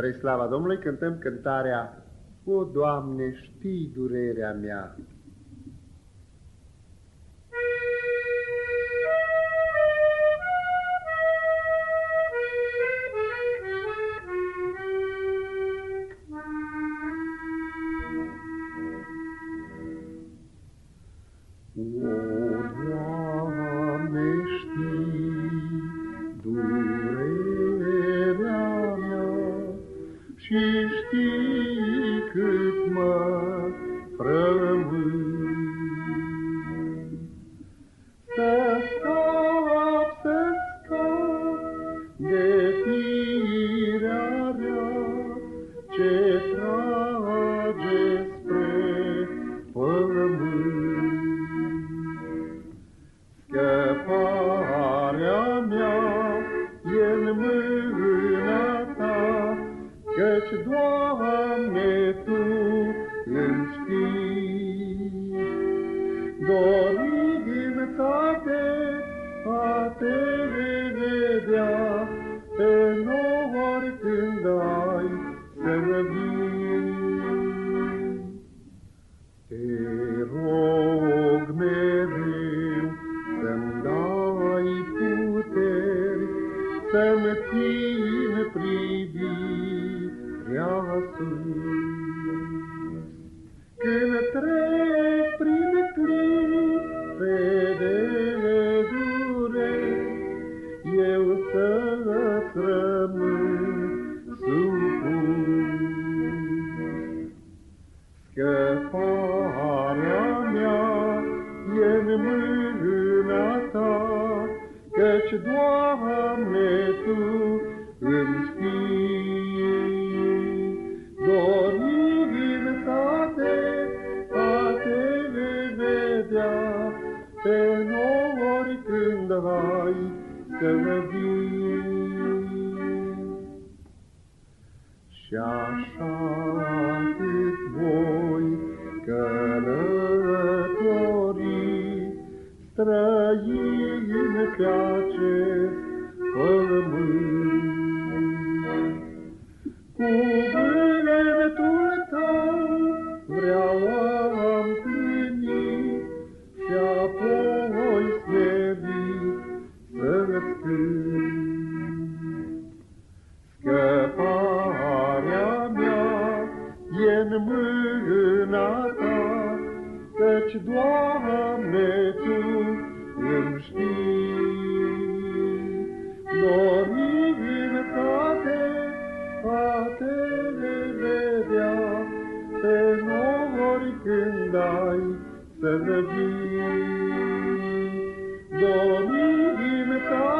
Spre slava Domnului cântăm cântarea O, Doamne, știi durerea mea. Scap, să scap de firea rea ce trage spre pământ. Scăparea mea e în mâna ta, Căci, Doamne, Tu îmi știi. Dorința-te Să-mi țin privirea sus. Când trec prin clipe de dureri, Eu să-ți rămân supus. Scăparea mea e în mâna ta, Căci, Doamne, Tu îmi știi. Dorința-te a te vedea, Pe nori când ai să vii. Și așa cât voi călători, străini pe acest pământ. Cuvântul tău vreau am plini și apoi smerit să-ți cânt. Scăparea mea e în mâna ta, Căci, Doamne, Tu îmi știi. Dorința-te a te vedea, Pe nori când ai să vii. Dorința-te a